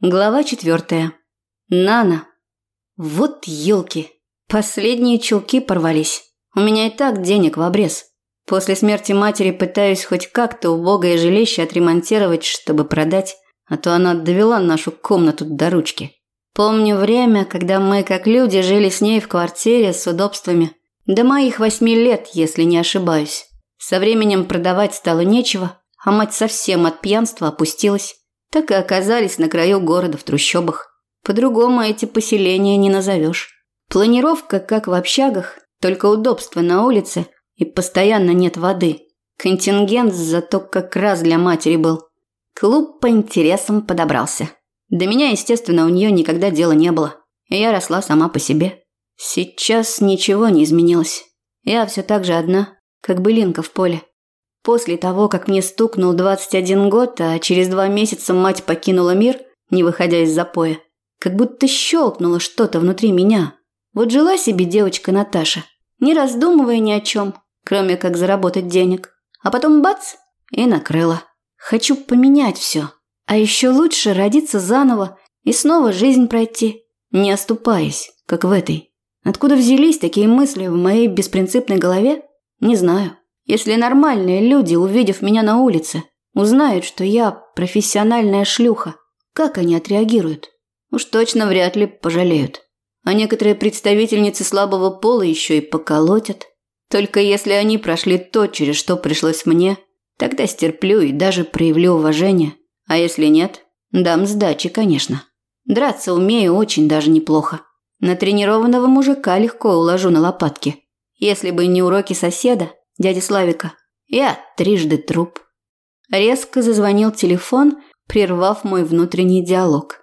Глава четвертая. Нана. Вот елки. Последние чулки порвались. У меня и так денег в обрез. После смерти матери пытаюсь хоть как-то убогое жилище отремонтировать, чтобы продать, а то она довела нашу комнату до ручки. Помню время, когда мы, как люди, жили с ней в квартире с удобствами. До моих восьми лет, если не ошибаюсь. Со временем продавать стало нечего, а мать совсем от пьянства опустилась так и оказались на краю города в трущобах. По-другому эти поселения не назовешь. Планировка, как в общагах, только удобство на улице и постоянно нет воды. Контингент зато как раз для матери был. Клуб по интересам подобрался. До меня, естественно, у нее никогда дела не было. И я росла сама по себе. Сейчас ничего не изменилось. Я все так же одна, как былинка в поле. После того, как мне стукнул 21 год, а через два месяца мать покинула мир, не выходя из запоя, как будто щелкнуло что-то внутри меня. Вот жила себе девочка Наташа, не раздумывая ни о чем, кроме как заработать денег. А потом бац, и накрыла. Хочу поменять все. А еще лучше родиться заново и снова жизнь пройти, не оступаясь, как в этой. Откуда взялись такие мысли в моей беспринципной голове? Не знаю. Если нормальные люди, увидев меня на улице, узнают, что я профессиональная шлюха, как они отреагируют? Уж точно вряд ли пожалеют. А некоторые представительницы слабого пола еще и поколотят. Только если они прошли то, через что пришлось мне, тогда стерплю и даже проявлю уважение. А если нет, дам сдачи, конечно. Драться умею очень даже неплохо. На тренированного мужика легко уложу на лопатки. Если бы не уроки соседа, дяди Славика. Я трижды труп. Резко зазвонил телефон, прервав мой внутренний диалог.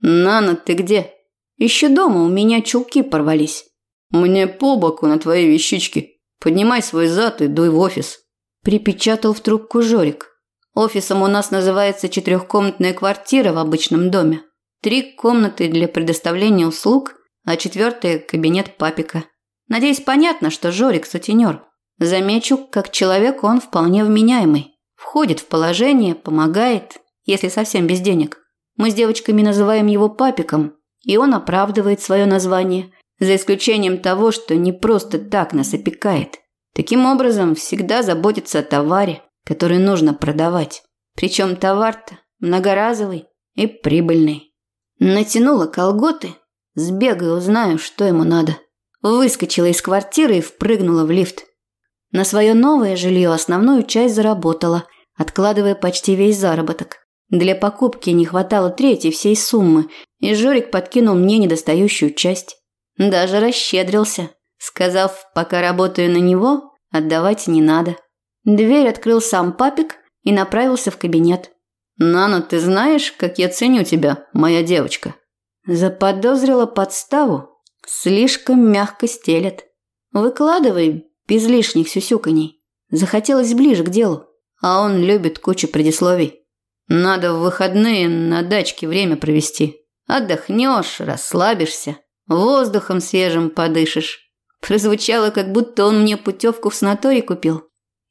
«Нана, ты где?» «Еще дома, у меня чулки порвались». «Мне по боку на твои вещички. Поднимай свой зад и дуй в офис». Припечатал в трубку Жорик. Офисом у нас называется четырехкомнатная квартира в обычном доме. Три комнаты для предоставления услуг, а четвертая – кабинет папика. Надеюсь, понятно, что Жорик – сутенер. Замечу, как человек он вполне вменяемый. Входит в положение, помогает, если совсем без денег. Мы с девочками называем его папиком, и он оправдывает свое название, за исключением того, что не просто так нас опекает. Таким образом, всегда заботится о товаре, который нужно продавать. Причем товар-то многоразовый и прибыльный. Натянула колготы, сбегаю, узнаю, что ему надо. Выскочила из квартиры и впрыгнула в лифт. На свое новое жилье основную часть заработала, откладывая почти весь заработок. Для покупки не хватало трети всей суммы, и Жорик подкинул мне недостающую часть. Даже расщедрился, сказав, пока работаю на него, отдавать не надо. Дверь открыл сам папик и направился в кабинет. «Нана, ты знаешь, как я ценю тебя, моя девочка?» Заподозрила подставу. Слишком мягко стелет. «Выкладывай, без лишних сюсюканий. Захотелось ближе к делу, а он любит кучу предисловий. Надо в выходные на дачке время провести. Отдохнешь, расслабишься, воздухом свежим подышишь. Прозвучало, как будто он мне путевку в санаторий купил.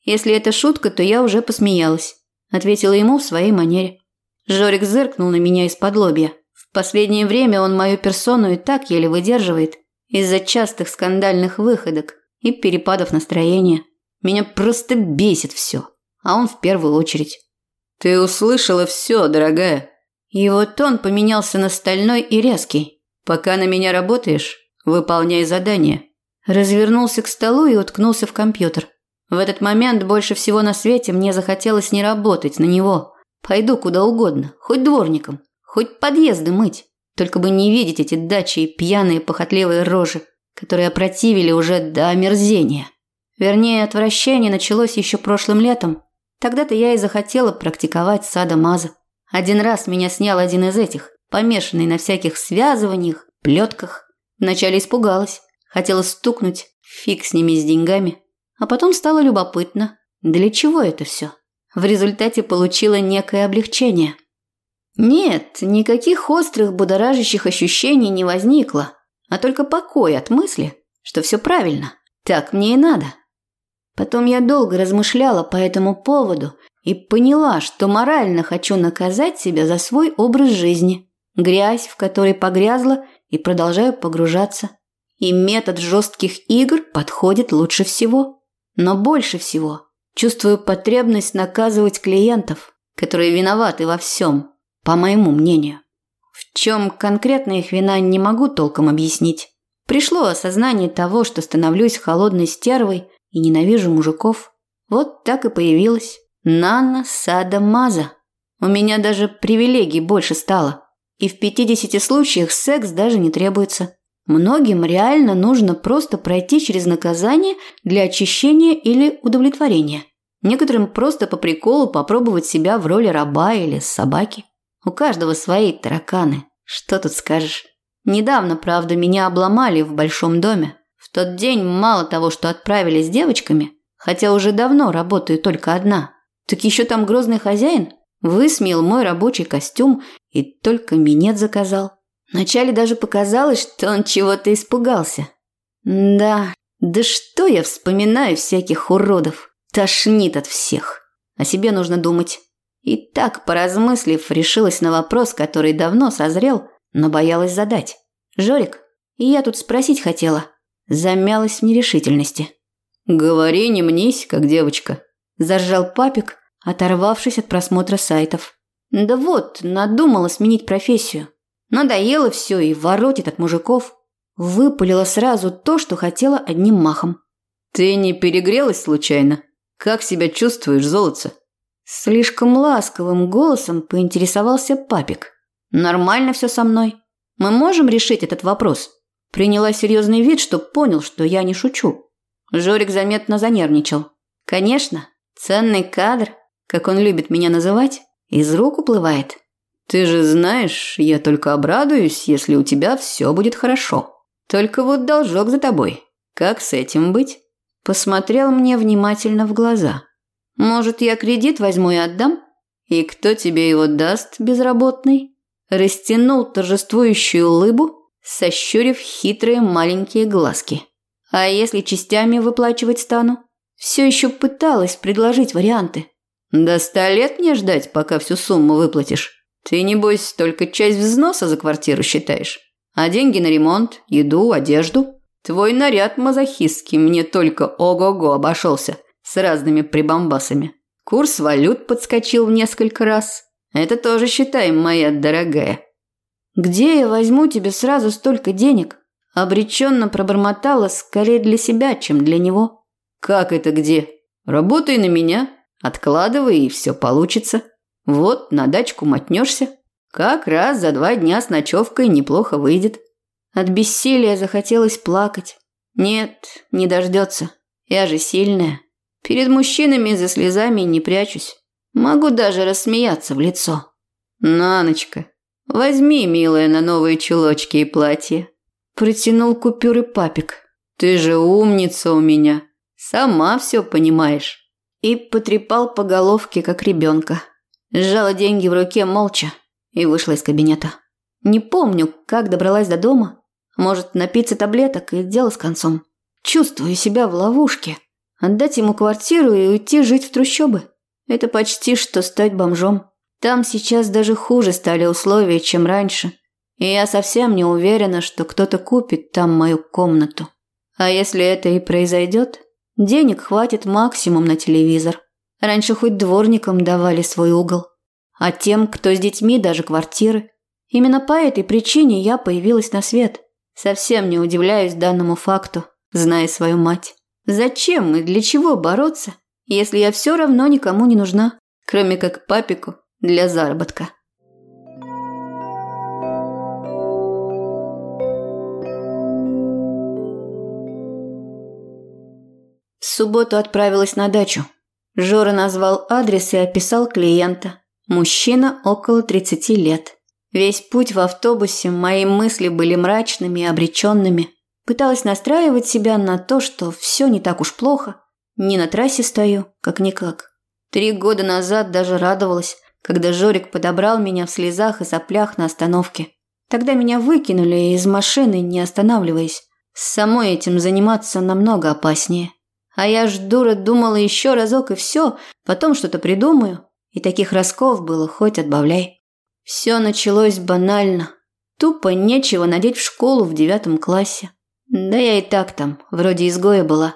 Если это шутка, то я уже посмеялась. Ответила ему в своей манере. Жорик зыркнул на меня из-под лобья. В последнее время он мою персону и так еле выдерживает из-за частых скандальных выходок и перепадов настроения. Меня просто бесит все, а он в первую очередь. «Ты услышала все, дорогая». Его тон поменялся на стальной и резкий. «Пока на меня работаешь, выполняй задание». Развернулся к столу и уткнулся в компьютер. В этот момент больше всего на свете мне захотелось не работать на него. Пойду куда угодно, хоть дворником, хоть подъезды мыть. Только бы не видеть эти дачи и пьяные похотливые рожи которые опротивили уже до омерзения. Вернее, отвращение началось еще прошлым летом. Тогда-то я и захотела практиковать садомаза. Один раз меня снял один из этих, помешанный на всяких связываниях, плетках. Вначале испугалась, хотела стукнуть, фиг с ними с деньгами. А потом стало любопытно, для чего это все. В результате получила некое облегчение. Нет, никаких острых будоражащих ощущений не возникло а только покой от мысли, что все правильно, так мне и надо. Потом я долго размышляла по этому поводу и поняла, что морально хочу наказать себя за свой образ жизни. грязь, в которой погрязла и продолжаю погружаться. И метод жестких игр подходит лучше всего. Но больше всего чувствую потребность наказывать клиентов, которые виноваты во всем, по моему мнению. Чем конкретно их вина не могу толком объяснить. Пришло осознание того, что становлюсь холодной стервой и ненавижу мужиков. Вот так и появилась Нана Сада Маза. У меня даже привилегий больше стало. И в 50 случаях секс даже не требуется. Многим реально нужно просто пройти через наказание для очищения или удовлетворения. Некоторым просто по приколу попробовать себя в роли раба или собаки. У каждого свои тараканы. Что тут скажешь? Недавно, правда, меня обломали в большом доме. В тот день мало того, что отправили с девочками, хотя уже давно работаю только одна, так еще там грозный хозяин высмеял мой рабочий костюм и только минет заказал. Вначале даже показалось, что он чего-то испугался. Да, да что я вспоминаю всяких уродов. Тошнит от всех. О себе нужно думать. И так, поразмыслив, решилась на вопрос, который давно созрел, но боялась задать. «Жорик, я тут спросить хотела». Замялась в нерешительности. «Говори, не мнись, как девочка», – заржал папик, оторвавшись от просмотра сайтов. «Да вот, надумала сменить профессию. Надоело все и воротит от мужиков. Выпалила сразу то, что хотела одним махом. «Ты не перегрелась случайно? Как себя чувствуешь, золотце?» Слишком ласковым голосом поинтересовался папик. «Нормально все со мной. Мы можем решить этот вопрос?» Приняла серьезный вид, что понял, что я не шучу. Жорик заметно занервничал. «Конечно, ценный кадр, как он любит меня называть, из рук уплывает. Ты же знаешь, я только обрадуюсь, если у тебя все будет хорошо. Только вот должок за тобой. Как с этим быть?» Посмотрел мне внимательно в глаза. Может, я кредит возьму и отдам? И кто тебе его даст, безработный? Растянул торжествующую улыбу, сощурив хитрые маленькие глазки. А если частями выплачивать стану? Все еще пыталась предложить варианты. До ста лет мне ждать, пока всю сумму выплатишь. Ты, небось, только часть взноса за квартиру считаешь. А деньги на ремонт, еду, одежду? Твой наряд мазохистский мне только ого-го обошелся – с разными прибамбасами. Курс валют подскочил в несколько раз. Это тоже считаем, моя дорогая. Где я возьму тебе сразу столько денег? Обреченно пробормотала скорее для себя, чем для него. Как это где? Работай на меня, откладывай и все получится. Вот на дачку мотнешься. Как раз за два дня с ночевкой неплохо выйдет. От бессилия захотелось плакать. Нет, не дождется. Я же сильная. Перед мужчинами за слезами не прячусь. Могу даже рассмеяться в лицо. Наночка, возьми, милая, на новые чулочки и платье. Протянул купюры папик. Ты же умница у меня. Сама все понимаешь. И потрепал по головке, как ребенка. Сжала деньги в руке молча и вышла из кабинета. Не помню, как добралась до дома. Может, напиться таблеток и дело с концом. Чувствую себя в ловушке. Отдать ему квартиру и уйти жить в трущобы. Это почти что стать бомжом. Там сейчас даже хуже стали условия, чем раньше. И я совсем не уверена, что кто-то купит там мою комнату. А если это и произойдет, денег хватит максимум на телевизор. Раньше хоть дворникам давали свой угол. А тем, кто с детьми, даже квартиры. Именно по этой причине я появилась на свет. Совсем не удивляюсь данному факту, зная свою мать. Зачем и для чего бороться, если я все равно никому не нужна, кроме как папику для заработка? В субботу отправилась на дачу. Жора назвал адрес и описал клиента. Мужчина около 30 лет. Весь путь в автобусе мои мысли были мрачными и обреченными. Пыталась настраивать себя на то, что все не так уж плохо. Не на трассе стою, как-никак. Три года назад даже радовалась, когда Жорик подобрал меня в слезах и соплях на остановке. Тогда меня выкинули из машины, не останавливаясь. С самой этим заниматься намного опаснее. А я ж, дура, думала еще разок и все, потом что-то придумаю. И таких расков было хоть отбавляй. Все началось банально. Тупо нечего надеть в школу в девятом классе. Да я и так там, вроде изгоя была.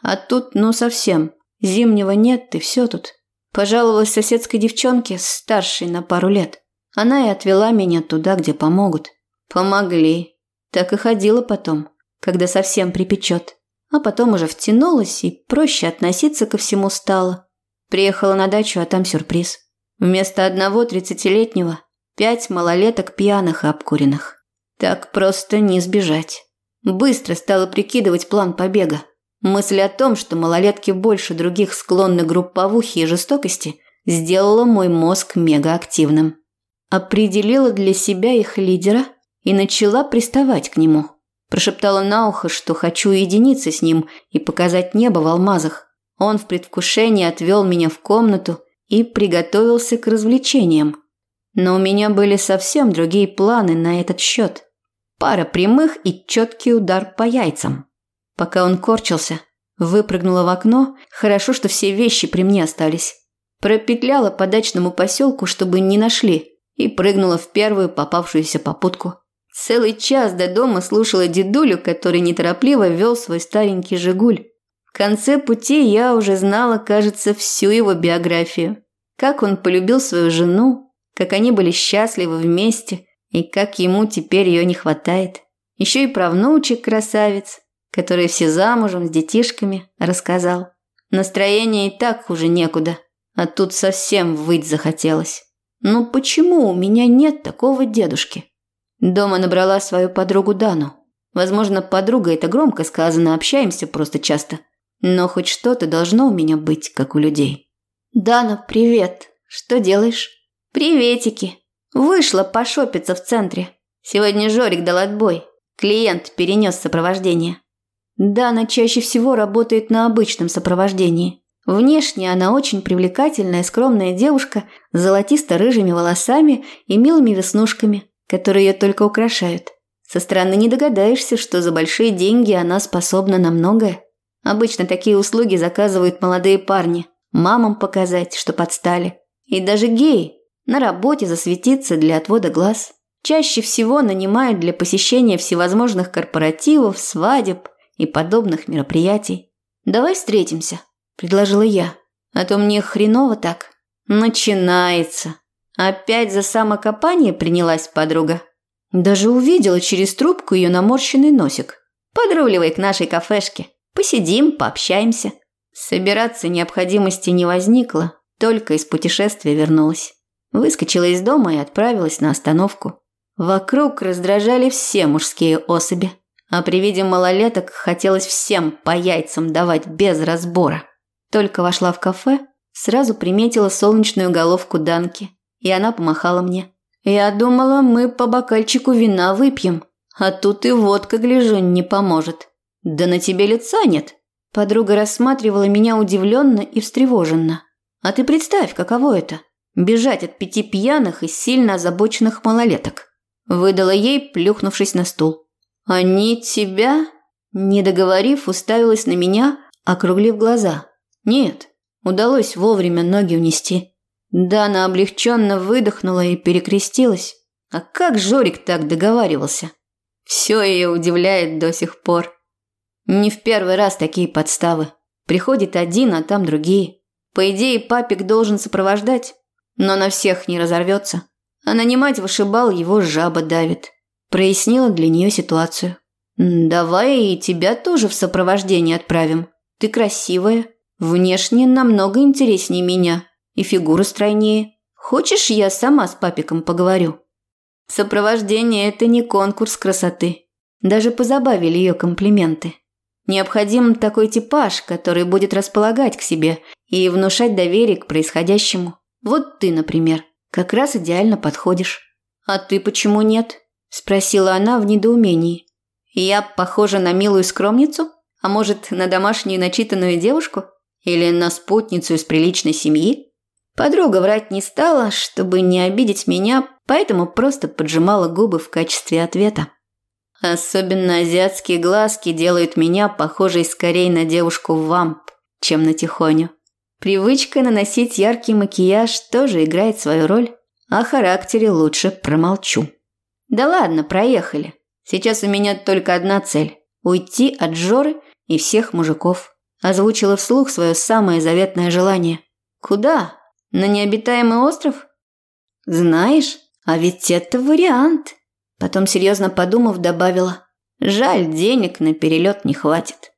А тут, ну совсем, зимнего нет, и все тут. Пожаловалась соседской девчонке, старшей на пару лет. Она и отвела меня туда, где помогут. Помогли. Так и ходила потом, когда совсем припечет. А потом уже втянулась и проще относиться ко всему стало. Приехала на дачу, а там сюрприз. Вместо одного тридцатилетнего пять малолеток пьяных и обкуренных. Так просто не сбежать. Быстро стала прикидывать план побега. Мысль о том, что малолетки больше других склонны к групповухе и жестокости, сделала мой мозг мегаактивным. Определила для себя их лидера и начала приставать к нему. Прошептала на ухо, что хочу уединиться с ним и показать небо в алмазах. Он в предвкушении отвел меня в комнату и приготовился к развлечениям. Но у меня были совсем другие планы на этот счет. Пара прямых и четкий удар по яйцам. Пока он корчился, выпрыгнула в окно, хорошо, что все вещи при мне остались. Пропетляла по дачному поселку, чтобы не нашли, и прыгнула в первую попавшуюся попутку. Целый час до дома слушала дедулю, который неторопливо вел свой старенький «Жигуль». В конце пути я уже знала, кажется, всю его биографию. Как он полюбил свою жену, как они были счастливы вместе и как ему теперь ее не хватает. Еще и про внучек красавец, который все замужем с детишками, рассказал. Настроение и так хуже некуда, а тут совсем выть захотелось. Ну почему у меня нет такого дедушки? Дома набрала свою подругу Дану. Возможно, подруга это громко сказано, общаемся просто часто – но хоть что-то должно у меня быть, как у людей. «Дана, привет. Что делаешь?» «Приветики. Вышла пошопиться в центре. Сегодня Жорик дал отбой. Клиент перенес сопровождение». Дана чаще всего работает на обычном сопровождении. Внешне она очень привлекательная, скромная девушка с золотисто-рыжими волосами и милыми веснушками, которые ее только украшают. Со стороны не догадаешься, что за большие деньги она способна на многое. Обычно такие услуги заказывают молодые парни, мамам показать, что подстали. И даже геи на работе засветиться для отвода глаз. Чаще всего нанимают для посещения всевозможных корпоративов, свадеб и подобных мероприятий. «Давай встретимся», – предложила я. «А то мне хреново так». «Начинается». Опять за самокопание принялась подруга. Даже увидела через трубку ее наморщенный носик. «Подруливай к нашей кафешке. Посидим, пообщаемся. Собираться необходимости не возникло, только из путешествия вернулась. Выскочила из дома и отправилась на остановку. Вокруг раздражали все мужские особи, а при виде малолеток хотелось всем по яйцам давать без разбора. Только вошла в кафе, сразу приметила солнечную головку Данки, и она помахала мне. Я думала, мы по бокальчику вина выпьем, а тут и водка, гляжу, не поможет. «Да на тебе лица нет!» Подруга рассматривала меня удивленно и встревоженно. «А ты представь, каково это – бежать от пяти пьяных и сильно озабоченных малолеток!» Выдала ей, плюхнувшись на стул. «Они тебя?» Не договорив, уставилась на меня, округлив глаза. «Нет, удалось вовремя ноги унести». Дана облегченно выдохнула и перекрестилась. А как Жорик так договаривался? Все ее удивляет до сих пор. Не в первый раз такие подставы. Приходит один, а там другие. По идее, папик должен сопровождать, но на всех не разорвется. А нанимать вышибал его жаба давит. Прояснила для нее ситуацию. «Давай и тебя тоже в сопровождение отправим. Ты красивая, внешне намного интереснее меня и фигура стройнее. Хочешь, я сама с папиком поговорю?» Сопровождение – это не конкурс красоты. Даже позабавили ее комплименты. Необходим такой типаж, который будет располагать к себе и внушать доверие к происходящему. Вот ты, например, как раз идеально подходишь. А ты почему нет? спросила она в недоумении. Я похожа на милую скромницу? А может, на домашнюю начитанную девушку? Или на спутницу из приличной семьи? Подруга врать не стала, чтобы не обидеть меня, поэтому просто поджимала губы в качестве ответа. Особенно азиатские глазки делают меня похожей скорее на девушку-вамп, чем на тихоню. Привычка наносить яркий макияж тоже играет свою роль. О характере лучше промолчу. Да ладно, проехали. Сейчас у меня только одна цель – уйти от Жоры и всех мужиков. Озвучила вслух свое самое заветное желание. Куда? На необитаемый остров? Знаешь, а ведь это вариант. Потом серьезно подумав, добавила. Жаль, денег на перелет не хватит.